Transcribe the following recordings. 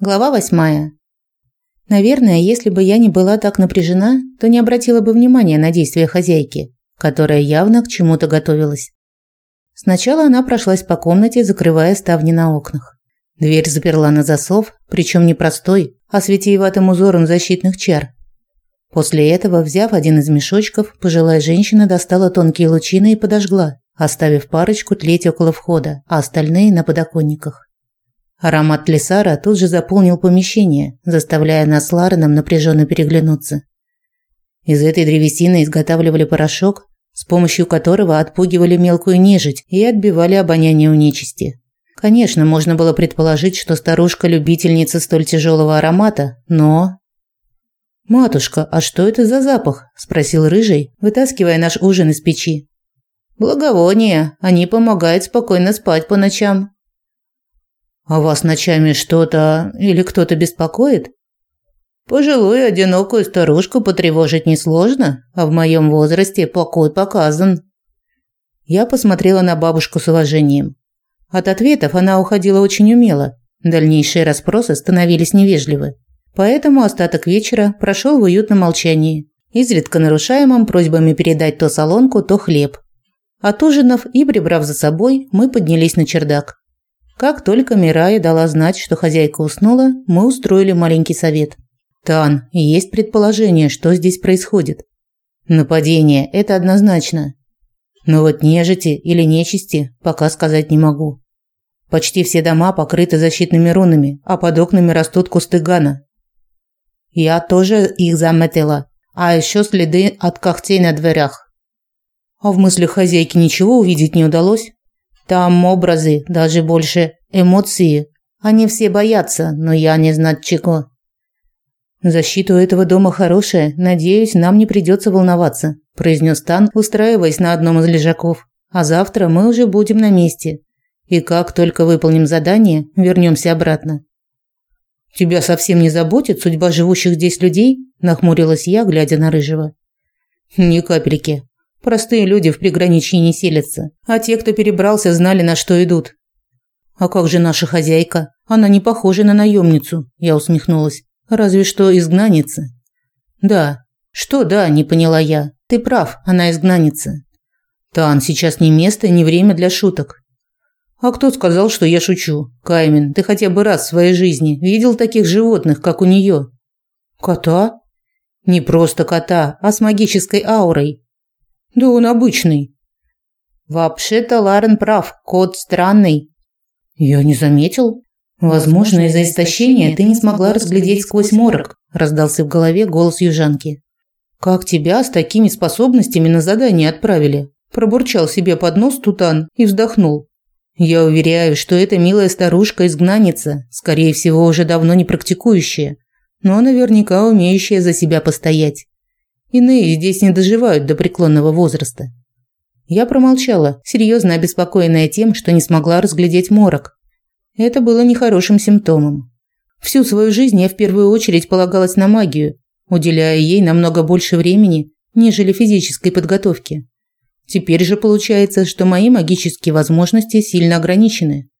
Глава восьмая. Наверное, если бы я не была так напряжена, то не обратила бы внимания на действия хозяйки, которая явно к чему-то готовилась. Сначала она прошлась по комнате, закрывая ставни на окнах. Дверь заперла на засов, причем не простой, а с витиеватым узором защитных чар. После этого, взяв один из мешочков, пожилая женщина достала тонкие лучины и подожгла, оставив парочку тлеть около входа, а остальные на подоконниках. Аромат Лисара тут же заполнил помещение, заставляя нас с Лареном напряженно переглянуться. Из этой древесины изготавливали порошок, с помощью которого отпугивали мелкую нежить и отбивали обоняние у нечисти. Конечно, можно было предположить, что старушка любительница столь тяжелого аромата, но Матушка, а что это за запах? спросил рыжий, вытаскивая наш ужин из печи. Благовония, они помогают спокойно спать по ночам. А вас ночами что-то или кто-то беспокоит? Пожилую одинокую старушку потревожить несложно, а в моем возрасте покой показан. Я посмотрела на бабушку с уважением. От ответов она уходила очень умело. Дальнейшие расспросы становились невежливы. Поэтому остаток вечера прошел в уютном молчании, изредка нарушаемом просьбами передать то солонку, то хлеб. Отужинав и прибрав за собой, мы поднялись на чердак. Как только Мирая дала знать, что хозяйка уснула, мы устроили маленький совет. Тан, есть предположение, что здесь происходит. Нападение – это однозначно. Но вот нежити или нечисти пока сказать не могу. Почти все дома покрыты защитными рунами, а под окнами растут кусты гана. Я тоже их заметила, а еще следы от когтей на дверях. А в мыслях хозяйки ничего увидеть не удалось? Там образы, даже больше эмоции. Они все боятся, но я не знать чего. Защита у этого дома хорошая, надеюсь, нам не придется волноваться, произнес Тан, устраиваясь на одном из лежаков. А завтра мы уже будем на месте. И как только выполним задание, вернемся обратно. Тебя совсем не заботит судьба живущих здесь людей? нахмурилась я, глядя на рыжего. Ни капельки. Простые люди в приграничье не селятся, а те, кто перебрался, знали, на что идут. А как же наша хозяйка? Она не похожа на наемницу, я усмехнулась. Разве что изгнанница. Да. Что да, не поняла я. Ты прав, она изгнанница. Тан, сейчас не место, не время для шуток. А кто сказал, что я шучу? Каймен, ты хотя бы раз в своей жизни видел таких животных, как у нее? Кота? Не просто кота, а с магической аурой. Да он обычный. Вообще-то Ларен прав, кот странный. Я не заметил. Возможно, из-за истощения ты не смогла разглядеть сквозь морок, раздался в голове голос южанки. Как тебя с такими способностями на задание отправили? Пробурчал себе под нос Тутан и вздохнул. Я уверяю, что эта милая старушка-изгнанница, скорее всего, уже давно не практикующая, но наверняка умеющая за себя постоять. Иные здесь не доживают до преклонного возраста. Я промолчала, серьезно обеспокоенная тем, что не смогла разглядеть морок. Это было нехорошим симптомом. Всю свою жизнь я в первую очередь полагалась на магию, уделяя ей намного больше времени, нежели физической подготовке. Теперь же получается, что мои магические возможности сильно ограничены.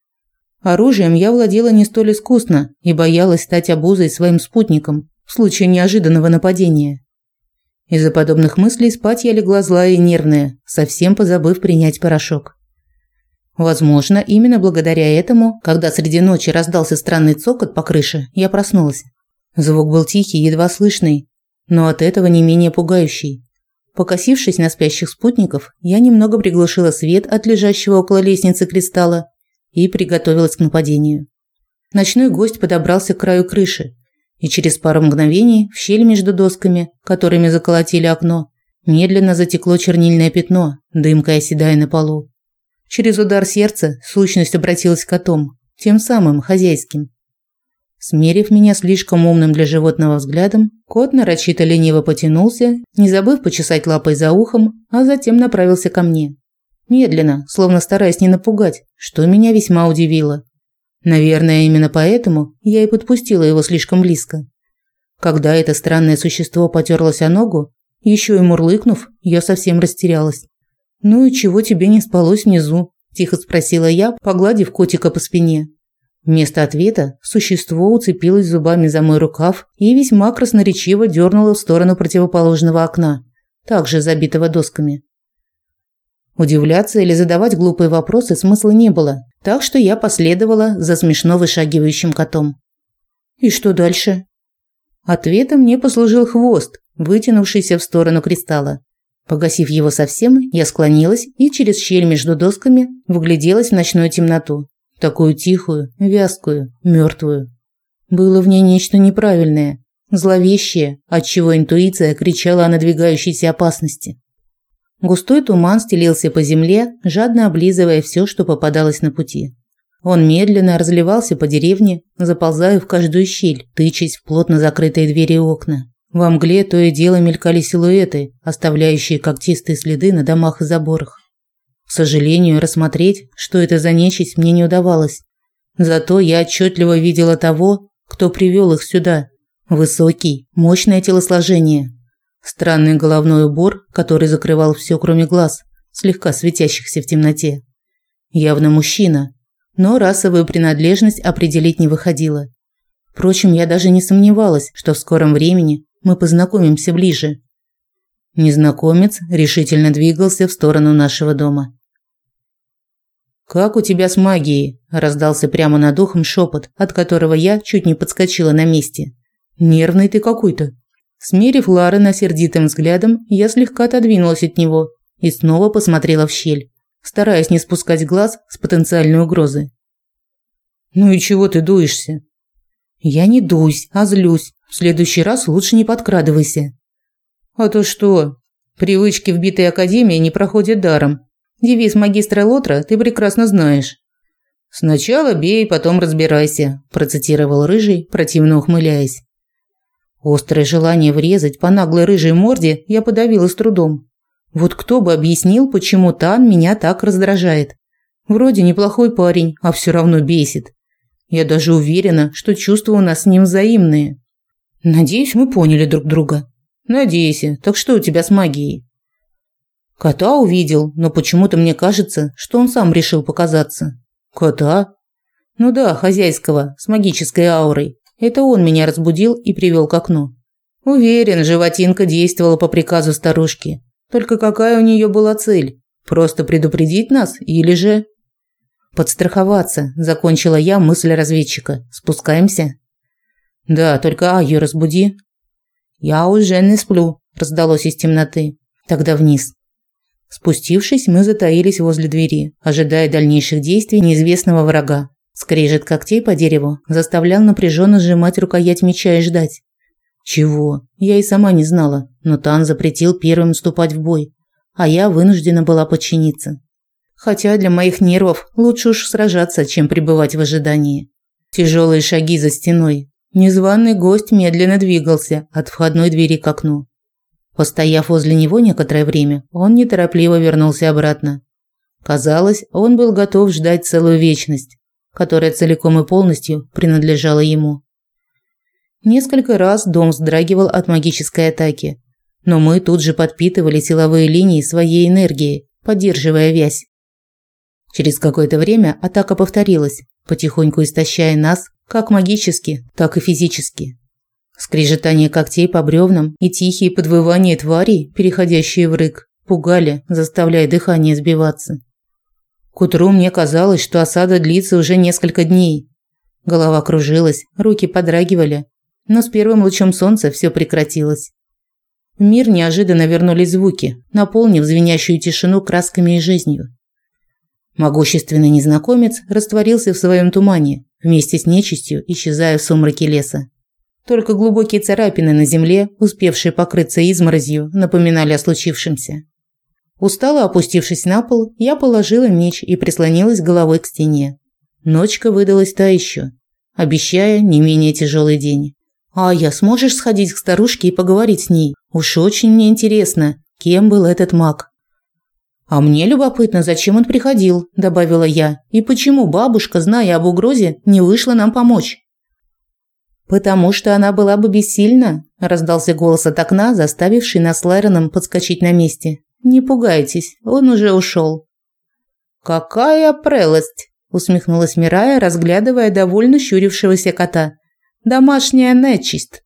Оружием я владела не столь искусно и боялась стать обузой своим спутникам в случае неожиданного нападения. Из-за подобных мыслей спать я легла злая и нервная, совсем позабыв принять порошок. Возможно, именно благодаря этому, когда среди ночи раздался странный цокот по крыше, я проснулась. Звук был тихий, едва слышный, но от этого не менее пугающий. Покосившись на спящих спутников, я немного приглушила свет от лежащего около лестницы кристалла и приготовилась к нападению. Ночной гость подобрался к краю крыши, и через пару мгновений в щель между досками, которыми заколотили окно, медленно затекло чернильное пятно, дымкой оседая на полу. Через удар сердца сущность обратилась к котом, тем самым хозяйским. Смерив меня слишком умным для животного взглядом, кот нарочито лениво потянулся, не забыв почесать лапой за ухом, а затем направился ко мне. Медленно, словно стараясь не напугать, что меня весьма удивило. Наверное, именно поэтому я и подпустила его слишком близко. Когда это странное существо потерлось о ногу, еще и мурлыкнув, я совсем растерялась. «Ну и чего тебе не спалось внизу?» – тихо спросила я, погладив котика по спине. Вместо ответа существо уцепилось зубами за мой рукав и весьма красноречиво дернуло в сторону противоположного окна, также забитого досками. Удивляться или задавать глупые вопросы смысла не было, так что я последовала за смешно вышагивающим котом. И что дальше? Ответом мне послужил хвост, вытянувшийся в сторону кристалла. Погасив его совсем, я склонилась и через щель между досками вгляделась в ночную темноту такую тихую, вязкую, мертвую. Было в ней нечто неправильное, зловещее, отчего интуиция кричала о надвигающейся опасности. Густой туман стелился по земле, жадно облизывая все, что попадалось на пути. Он медленно разливался по деревне, заползая в каждую щель, тычась в плотно закрытые двери и окна. Во мгле то и дело мелькали силуэты, оставляющие когтистые следы на домах и заборах. К сожалению, рассмотреть, что это за нечисть, мне не удавалось. Зато я отчетливо видела того, кто привел их сюда. Высокий, мощное телосложение. Странный головной убор, который закрывал все, кроме глаз, слегка светящихся в темноте. Явно мужчина, но расовую принадлежность определить не выходило. Впрочем, я даже не сомневалась, что в скором времени мы познакомимся ближе. Незнакомец решительно двигался в сторону нашего дома. «Как у тебя с магией?» – раздался прямо над ухом шепот, от которого я чуть не подскочила на месте. «Нервный ты какой-то». Смерив Ларена сердитым взглядом, я слегка отодвинулась от него и снова посмотрела в щель, стараясь не спускать глаз с потенциальной угрозы. «Ну и чего ты дуешься?» «Я не дуюсь, а злюсь. В следующий раз лучше не подкрадывайся». «А то что? Привычки, вбитые Академией, не проходят даром. Девиз магистра Лотра ты прекрасно знаешь. Сначала бей, потом разбирайся, процитировал рыжий, противно ухмыляясь. Острое желание врезать по наглой рыжей морде я подавила с трудом. Вот кто бы объяснил, почему Тан меня так раздражает. Вроде неплохой парень, а все равно бесит. Я даже уверена, что чувства у нас с ним взаимные. Надеюсь, мы поняли друг друга. Надейся. Так что у тебя с магией? Кота увидел, но почему-то мне кажется, что он сам решил показаться. Кота? Ну да, хозяйского, с магической аурой. Это он меня разбудил и привел к окну. Уверен, животинка действовала по приказу старушки. Только какая у нее была цель? Просто предупредить нас или же подстраховаться, закончила я мысль разведчика. Спускаемся? Да, только Агию разбуди. Я уже не сплю, раздалось из темноты. Тогда вниз. Спустившись, мы затаились возле двери, ожидая дальнейших действий неизвестного врага. Скрежет когтей по дереву заставлял напряженно сжимать рукоять меча и ждать. Чего? Я и сама не знала, но Тан запретил первым вступать в бой, а я вынуждена была подчиниться. Хотя для моих нервов лучше уж сражаться, чем пребывать в ожидании. Тяжелые шаги за стеной. Незваный гость медленно двигался от входной двери к окну. Постояв возле него некоторое время, он неторопливо вернулся обратно. Казалось, он был готов ждать целую вечность, которая целиком и полностью принадлежала ему. Несколько раз дом вздрагивал от магической атаки, но мы тут же подпитывали силовые линии своей энергией, поддерживая вязь. Через какое-то время атака повторилась, потихоньку истощая нас как магически, так и физически. Скрежетание когтей по бревнам и тихие подвывания тварей, переходящие в рык, пугали, заставляя дыхание сбиваться. К утру мне казалось, что осада длится уже несколько дней. Голова кружилась, руки подрагивали, но с первым лучом солнца все прекратилось. В мир неожиданно вернулись звуки, наполнив звенящую тишину красками и жизнью. Могущественный незнакомец растворился в своем тумане, вместе с нечистью, исчезая в сумраке леса. Только глубокие царапины на земле, успевшие покрыться изморозью, напоминали о случившемся. Устало опустившись на пол, я положила меч и прислонилась головой к стене. Ночка выдалась та еще, обещая не менее тяжелый день. «А я сможешь сходить к старушке и поговорить с ней? Уж очень мне интересно, кем был этот маг». «А мне любопытно, зачем он приходил», – добавила я, – «и почему бабушка, зная об угрозе, не вышла нам помочь?» «Потому что она была бы бессильна», – раздался голос от окна, заставивший нас с Лайроном подскочить на месте. «Не пугайтесь, он уже ушел». «Какая прелесть!» – усмехнулась Мирая, разглядывая довольно щурившегося кота. Домашняя нечисть.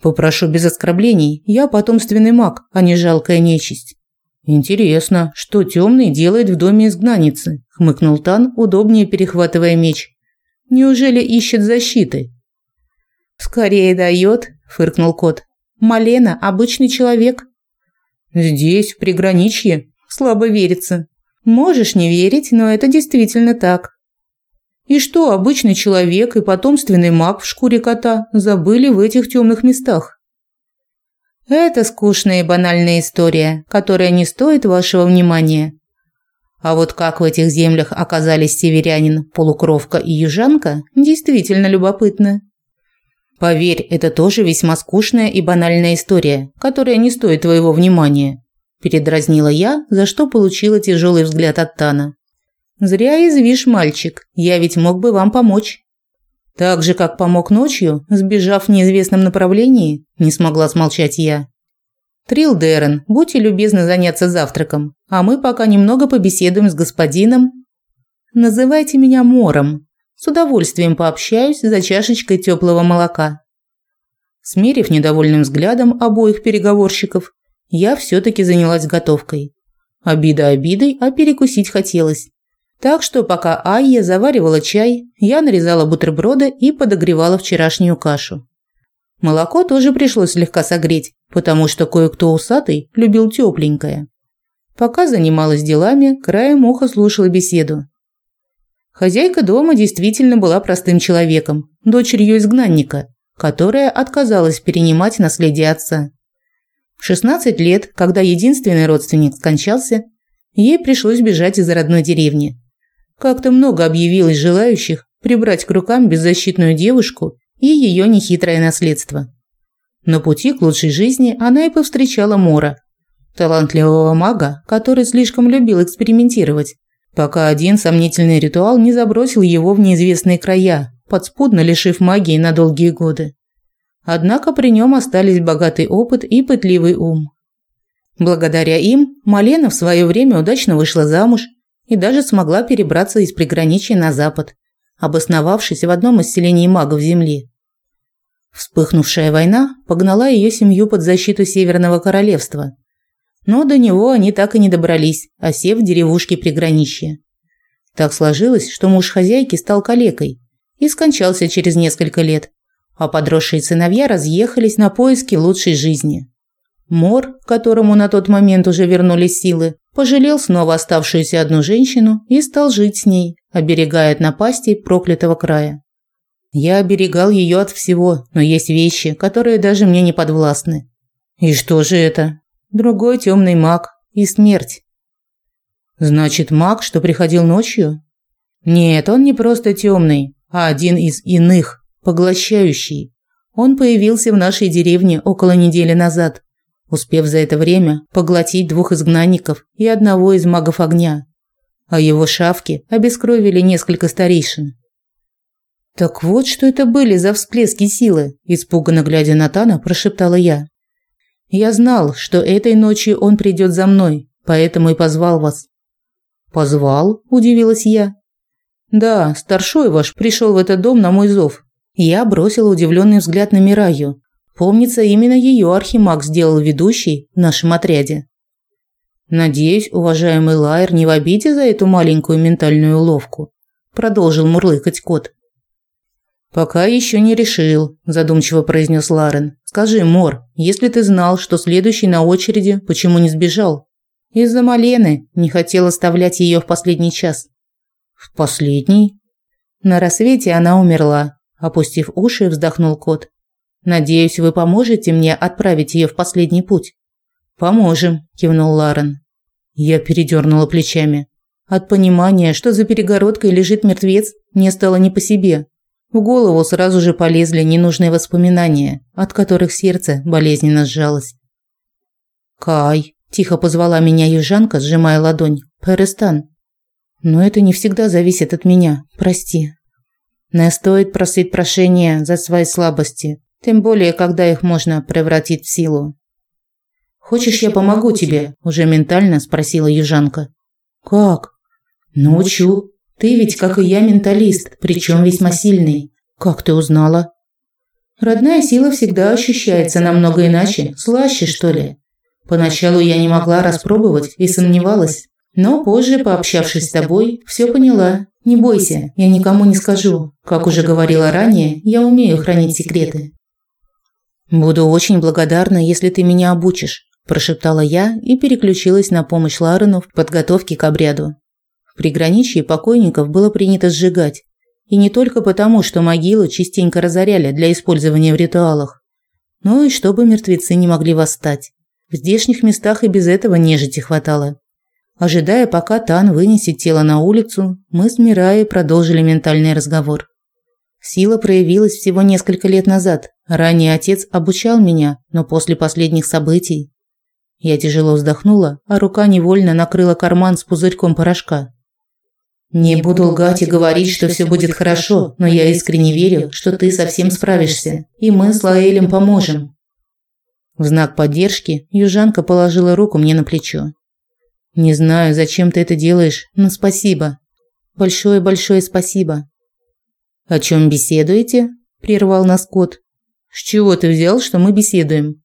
Попрошу без оскорблений, я потомственный маг, а не жалкая нечисть. Интересно, что темный делает в доме изгнанницы? хмыкнул Тан, удобнее перехватывая меч. Неужели ищет защиты? Скорее дает, фыркнул кот. Малена обычный человек. Здесь, в приграничье, слабо верится. Можешь не верить, но это действительно так. И что обычный человек и потомственный маг в шкуре кота забыли в этих темных местах? Это скучная и банальная история, которая не стоит вашего внимания. А вот как в этих землях оказались северянин, полукровка и южанка, действительно любопытно. Поверь, это тоже весьма скучная и банальная история, которая не стоит твоего внимания, передразнила я, за что получила тяжелый взгляд от Тана. Зря извишь, мальчик. Я ведь мог бы вам помочь. Так же, как помог ночью, сбежав в неизвестном направлении, не смогла смолчать я. Трил Дерен, будьте любезны заняться завтраком, а мы пока немного побеседуем с господином. Называйте меня Мором. С удовольствием пообщаюсь за чашечкой теплого молока. Смерив недовольным взглядом обоих переговорщиков, я все-таки занялась готовкой. Обида обидой, а перекусить хотелось. Так что пока Айя заваривала чай, я нарезала бутерброды и подогревала вчерашнюю кашу. Молоко тоже пришлось слегка согреть, потому что кое-кто усатый любил тепленькое. Пока занималась делами, краем уха слушала беседу. Хозяйка дома действительно была простым человеком, дочерью изгнанника, которая отказалась перенимать наследие отца. В 16 лет, когда единственный родственник скончался, ей пришлось бежать из родной деревни. Как-то много объявилось желающих прибрать к рукам беззащитную девушку и ее нехитрое наследство. На пути к лучшей жизни она и повстречала Мора, талантливого мага, который слишком любил экспериментировать, пока один сомнительный ритуал не забросил его в неизвестные края, подспудно лишив магии на долгие годы. Однако при нем остались богатый опыт и пытливый ум. Благодаря им Малена в свое время удачно вышла замуж и даже смогла перебраться из приграничья на запад, обосновавшись в одном из селений магов Земли. Вспыхнувшая война погнала ее семью под защиту Северного Королевства, но до него они так и не добрались, осев в деревушке приграничья. Так сложилось, что муж хозяйки стал калекой и скончался через несколько лет, а подросшие сыновья разъехались на поиски лучшей жизни. Мор, которому на тот момент уже вернулись силы, пожалел снова оставшуюся одну женщину и стал жить с ней, оберегая от напастей проклятого края. Я оберегал ее от всего, но есть вещи, которые даже мне не подвластны. И что же это? Другой темный маг и смерть. Значит, маг, что приходил ночью? Нет, он не просто темный, а один из иных, поглощающий. Он появился в нашей деревне около недели назад успев за это время поглотить двух изгнанников и одного из магов огня. А его шавки обескровили несколько старейшин. «Так вот, что это были за всплески силы», – испуганно глядя на Тана, прошептала я. «Я знал, что этой ночью он придет за мной, поэтому и позвал вас». «Позвал?» – удивилась я. «Да, старшой ваш пришел в этот дом на мой зов». Я бросила удивленный взгляд на Мираю, Помнится, именно ее архимаг сделал ведущей в нашем отряде. Надеюсь, уважаемый Лайер не в обиде за эту маленькую ментальную уловку, продолжил мурлыкать кот. Пока еще не решил, задумчиво произнес Ларен. Скажи, Мор, если ты знал, что следующий на очереди, почему не сбежал? Из-за Малены, не хотел оставлять ее в последний час. В последний? На рассвете она умерла, опустив уши, вздохнул кот. Надеюсь, вы поможете мне отправить ее в последний путь. Поможем, кивнул Ларен. Я передернула плечами. От понимания, что за перегородкой лежит мертвец, мне стало не по себе. В голову сразу же полезли ненужные воспоминания, от которых сердце болезненно сжалось. «Кай», – тихо позвала меня южанка, сжимая ладонь, – «Перестан». «Но это не всегда зависит от меня, прости». Не стоит просить прощения за свои слабости. Тем более, когда их можно превратить в силу. «Хочешь, я помогу тебе?» – уже ментально спросила южанка. «Как?» «Научу. Ты ведь, как и я, менталист, причем весьма сильный. Как ты узнала? Родная сила всегда ощущается намного иначе, слаще, что ли. Поначалу я не могла распробовать и сомневалась, но позже, пообщавшись с тобой, все поняла. Не бойся, я никому не скажу. Как уже говорила ранее, я умею хранить секреты. Буду очень благодарна, если ты меня обучишь, прошептала я и переключилась на помощь Ларену в подготовке к обряду. Приграничье покойников было принято сжигать, и не только потому, что могилы частенько разоряли для использования в ритуалах, но и чтобы мертвецы не могли восстать. В здешних местах и без этого нежити хватало. Ожидая, пока Тан вынесет тело на улицу, мы с Мираей продолжили ментальный разговор. Сила проявилась всего несколько лет назад. Ранее отец обучал меня, но после последних событий... Я тяжело вздохнула, а рука невольно накрыла карман с пузырьком порошка. Не буду лгать и говорить, что все будет хорошо, но я искренне верю, что ты совсем справишься, и мы с Лаэлем поможем. В знак поддержки южанка положила руку мне на плечо. Не знаю, зачем ты это делаешь, но спасибо. Большое-большое спасибо. О чем беседуете? прервал нас кот. С чего ты взял, что мы беседуем?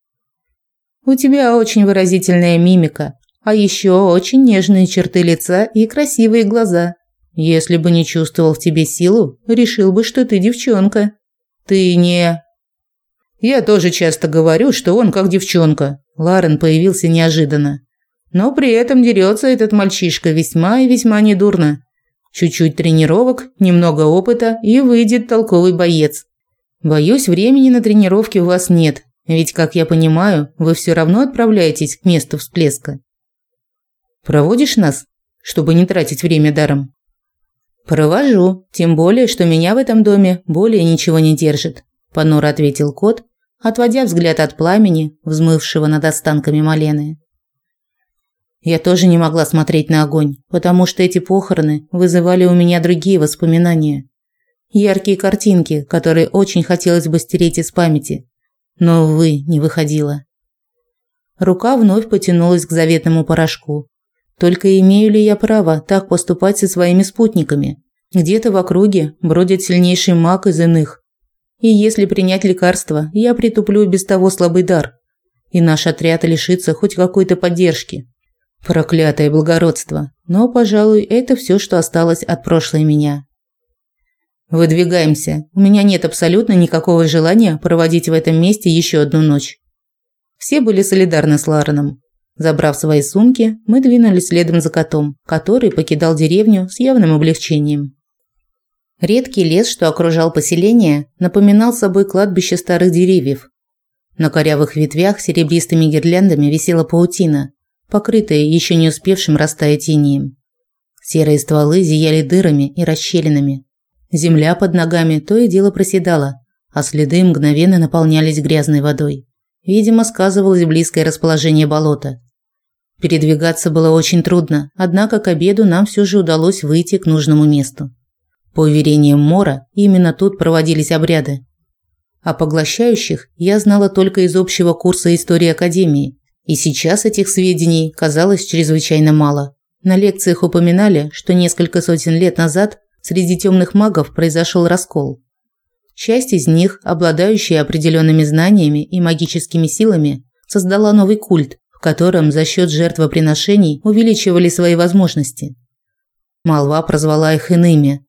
У тебя очень выразительная мимика, а еще очень нежные черты лица и красивые глаза. Если бы не чувствовал в тебе силу, решил бы, что ты девчонка. Ты не Я тоже часто говорю, что он как девчонка. Ларен появился неожиданно. Но при этом дерется этот мальчишка весьма и весьма недурно. Чуть-чуть тренировок, немного опыта и выйдет толковый боец. Боюсь, времени на тренировки у вас нет, ведь, как я понимаю, вы все равно отправляетесь к месту всплеска. Проводишь нас, чтобы не тратить время даром? «Провожу, тем более, что меня в этом доме более ничего не держит», – понуро ответил кот, отводя взгляд от пламени, взмывшего над останками Малены. Я тоже не могла смотреть на огонь, потому что эти похороны вызывали у меня другие воспоминания. Яркие картинки, которые очень хотелось бы стереть из памяти, но, увы, не выходило. Рука вновь потянулась к заветному порошку, только имею ли я право так поступать со своими спутниками? Где-то в округе бродит сильнейший маг из иных. И если принять лекарство, я притуплю без того слабый дар, и наш отряд лишится хоть какой-то поддержки. Проклятое благородство. Но, пожалуй, это все, что осталось от прошлой меня. Выдвигаемся. У меня нет абсолютно никакого желания проводить в этом месте еще одну ночь. Все были солидарны с Лареном. Забрав свои сумки, мы двинулись следом за котом, который покидал деревню с явным облегчением. Редкий лес, что окружал поселение, напоминал собой кладбище старых деревьев. На корявых ветвях серебристыми гирляндами висела паутина, покрытая еще не успевшим растаять инеем. Серые стволы зияли дырами и расщелинами. Земля под ногами то и дело проседала, а следы мгновенно наполнялись грязной водой. Видимо, сказывалось близкое расположение болота. Передвигаться было очень трудно, однако к обеду нам все же удалось выйти к нужному месту. По уверениям Мора, именно тут проводились обряды. О поглощающих я знала только из общего курса истории Академии, и сейчас этих сведений казалось чрезвычайно мало. На лекциях упоминали, что несколько сотен лет назад среди темных магов произошел раскол. Часть из них, обладающая определенными знаниями и магическими силами, создала новый культ, котором за счет жертвоприношений увеличивали свои возможности. Молва прозвала их иными.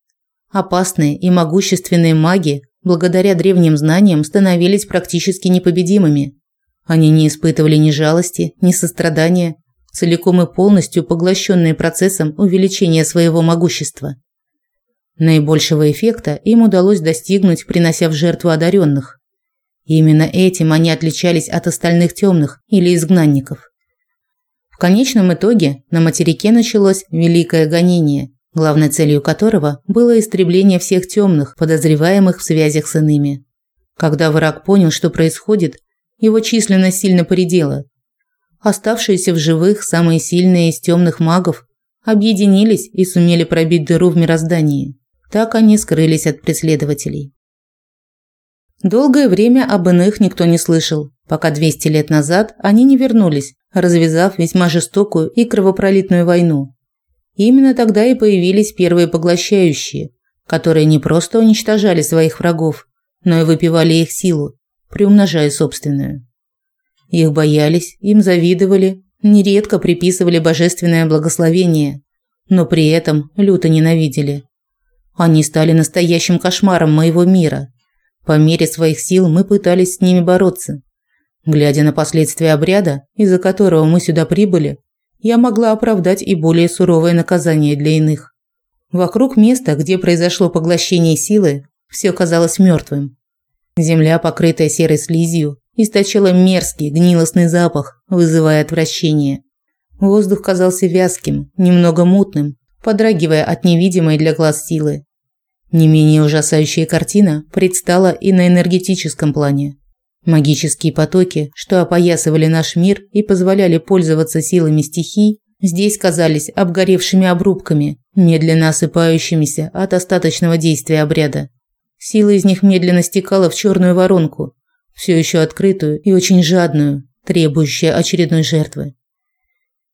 Опасные и могущественные маги, благодаря древним знаниям, становились практически непобедимыми. Они не испытывали ни жалости, ни сострадания, целиком и полностью поглощенные процессом увеличения своего могущества. Наибольшего эффекта им удалось достигнуть, принося в жертву одаренных. Именно этим они отличались от остальных темных или изгнанников. В конечном итоге на материке началось великое гонение, главной целью которого было истребление всех темных, подозреваемых в связях с иными. Когда враг понял, что происходит, его численность сильно поредела. Оставшиеся в живых самые сильные из темных магов объединились и сумели пробить дыру в мироздании. Так они скрылись от преследователей. Долгое время об иных никто не слышал, пока 200 лет назад они не вернулись, развязав весьма жестокую и кровопролитную войну. Именно тогда и появились первые поглощающие, которые не просто уничтожали своих врагов, но и выпивали их силу, приумножая собственную. Их боялись, им завидовали, нередко приписывали божественное благословение, но при этом люто ненавидели. Они стали настоящим кошмаром моего мира. По мере своих сил мы пытались с ними бороться. Глядя на последствия обряда, из-за которого мы сюда прибыли, я могла оправдать и более суровое наказание для иных. Вокруг места, где произошло поглощение силы, все казалось мертвым. Земля, покрытая серой слизью, источала мерзкий, гнилостный запах, вызывая отвращение. Воздух казался вязким, немного мутным, подрагивая от невидимой для глаз силы. Не менее ужасающая картина предстала и на энергетическом плане. Магические потоки, что опоясывали наш мир и позволяли пользоваться силами стихий, здесь казались обгоревшими обрубками, медленно осыпающимися от остаточного действия обряда. Сила из них медленно стекала в черную воронку, все еще открытую и очень жадную, требующую очередной жертвы.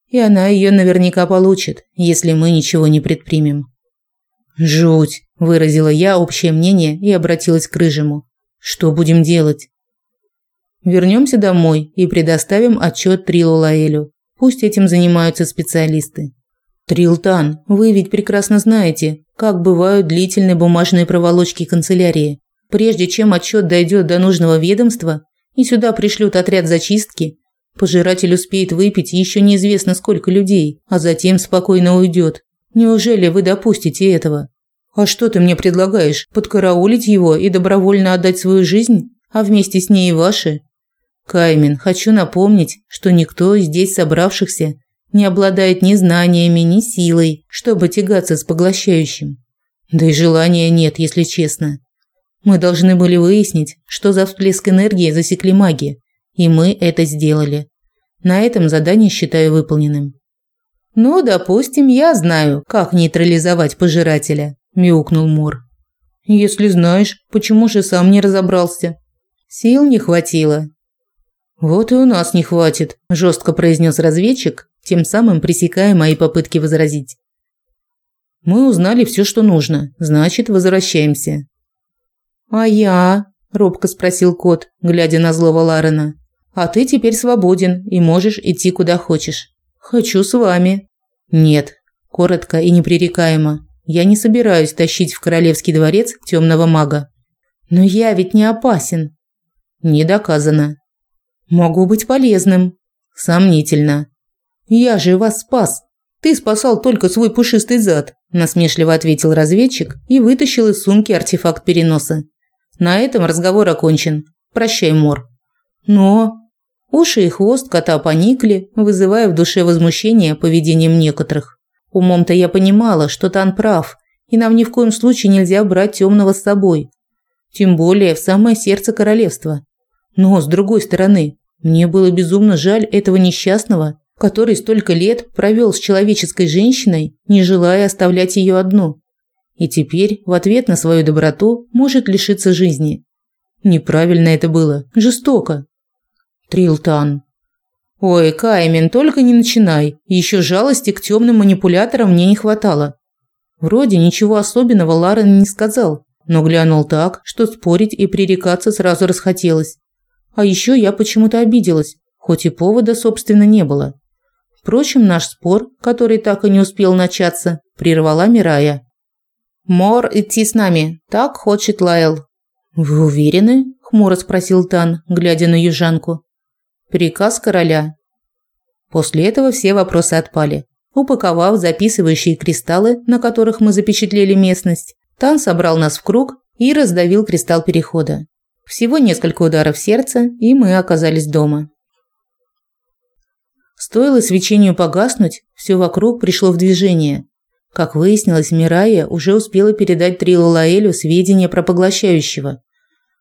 И она ее наверняка получит, если мы ничего не предпримем. «Жуть!» – выразила я общее мнение и обратилась к Рыжему. «Что будем делать?» «Вернемся домой и предоставим отчет Трилу Лаэлю. Пусть этим занимаются специалисты». «Трилтан, вы ведь прекрасно знаете, как бывают длительные бумажные проволочки канцелярии. Прежде чем отчет дойдет до нужного ведомства и сюда пришлют отряд зачистки, пожиратель успеет выпить еще неизвестно сколько людей, а затем спокойно уйдет. Неужели вы допустите этого? А что ты мне предлагаешь? Подкараулить его и добровольно отдать свою жизнь, а вместе с ней и ваши? Каймен, хочу напомнить, что никто из здесь собравшихся не обладает ни знаниями, ни силой, чтобы тягаться с поглощающим. Да и желания нет, если честно. Мы должны были выяснить, что за всплеск энергии засекли маги, и мы это сделали. На этом задание считаю выполненным. Ну, допустим, я знаю, как нейтрализовать пожирателя, мяукнул Мор. Если знаешь, почему же сам не разобрался? Сил не хватило. Вот и у нас не хватит, жестко произнес разведчик, тем самым пресекая мои попытки возразить. Мы узнали все, что нужно. Значит, возвращаемся. А я, робко спросил кот, глядя на злого Ларена. А ты теперь свободен и можешь идти куда хочешь. Хочу с вами. Нет, коротко и непререкаемо. Я не собираюсь тащить в королевский дворец темного мага. Но я ведь не опасен. Не доказано. Могу быть полезным. Сомнительно. Я же вас спас. Ты спасал только свой пушистый зад, насмешливо ответил разведчик и вытащил из сумки артефакт переноса. На этом разговор окончен. Прощай, Мор. Но Уши и хвост кота поникли, вызывая в душе возмущение поведением некоторых. Умом-то я понимала, что Тан прав, и нам ни в коем случае нельзя брать темного с собой. Тем более в самое сердце королевства. Но, с другой стороны, мне было безумно жаль этого несчастного, который столько лет провел с человеческой женщиной, не желая оставлять ее одну. И теперь, в ответ на свою доброту, может лишиться жизни. Неправильно это было, жестоко. Трилтан. Ой, Каймен, только не начинай. Еще жалости к темным манипуляторам мне не хватало. Вроде ничего особенного Ларен не сказал, но глянул так, что спорить и пререкаться сразу расхотелось. А еще я почему-то обиделась, хоть и повода, собственно, не было. Впрочем, наш спор, который так и не успел начаться, прервала Мирая. «Мор идти с нами, так хочет Лайл». «Вы уверены?» – хмуро спросил Тан, глядя на южанку. Приказ короля. После этого все вопросы отпали. Упаковав записывающие кристаллы, на которых мы запечатлели местность, Тан собрал нас в круг и раздавил кристалл перехода. Всего несколько ударов сердца, и мы оказались дома. Стоило свечению погаснуть, все вокруг пришло в движение. Как выяснилось, Мирая уже успела передать Трилу Лаэлю сведения про поглощающего.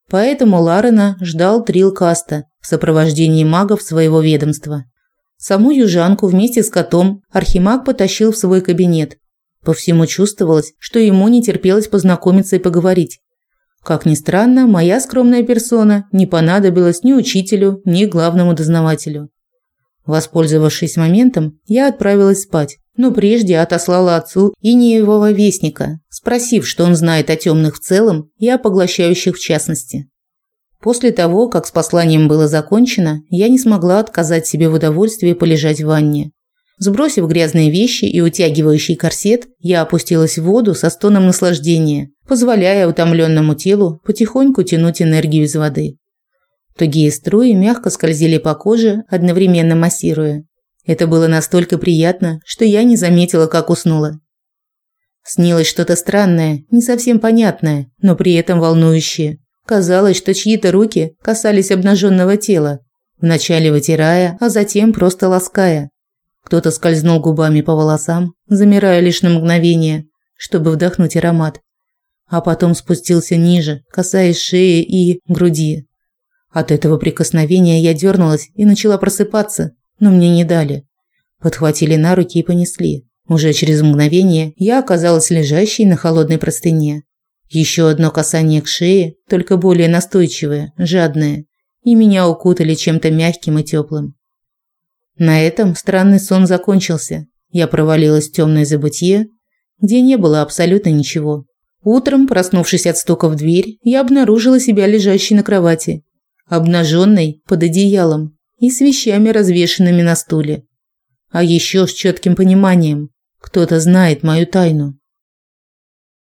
Поэтому Ларена ждал Трил Каста в сопровождении магов своего ведомства. Саму южанку вместе с котом Архимаг потащил в свой кабинет. По всему чувствовалось, что ему не терпелось познакомиться и поговорить. Как ни странно, моя скромная персона не понадобилась ни учителю, ни главному дознавателю. Воспользовавшись моментом, я отправилась спать, но прежде отослала отцу Иниевого вестника, спросив, что он знает о темных в целом и о поглощающих в частности. После того, как с посланием было закончено, я не смогла отказать себе в удовольствии полежать в ванне. Сбросив грязные вещи и утягивающий корсет, я опустилась в воду со стоном наслаждения, позволяя утомленному телу потихоньку тянуть энергию из воды. Тугие струи мягко скользили по коже, одновременно массируя. Это было настолько приятно, что я не заметила, как уснула. Снилось что-то странное, не совсем понятное, но при этом волнующее. Казалось, что чьи-то руки касались обнаженного тела, вначале вытирая, а затем просто лаская. Кто-то скользнул губами по волосам, замирая лишь на мгновение, чтобы вдохнуть аромат, а потом спустился ниже, касаясь шеи и груди. От этого прикосновения я дернулась и начала просыпаться, но мне не дали. Подхватили на руки и понесли. Уже через мгновение я оказалась лежащей на холодной простыне. Еще одно касание к шее, только более настойчивое, жадное, и меня укутали чем-то мягким и теплым. На этом странный сон закончился. Я провалилась в темное забытье, где не было абсолютно ничего. Утром, проснувшись от стука в дверь, я обнаружила себя лежащей на кровати, обнаженной под одеялом и с вещами, развешанными на стуле. А еще с четким пониманием – кто-то знает мою тайну.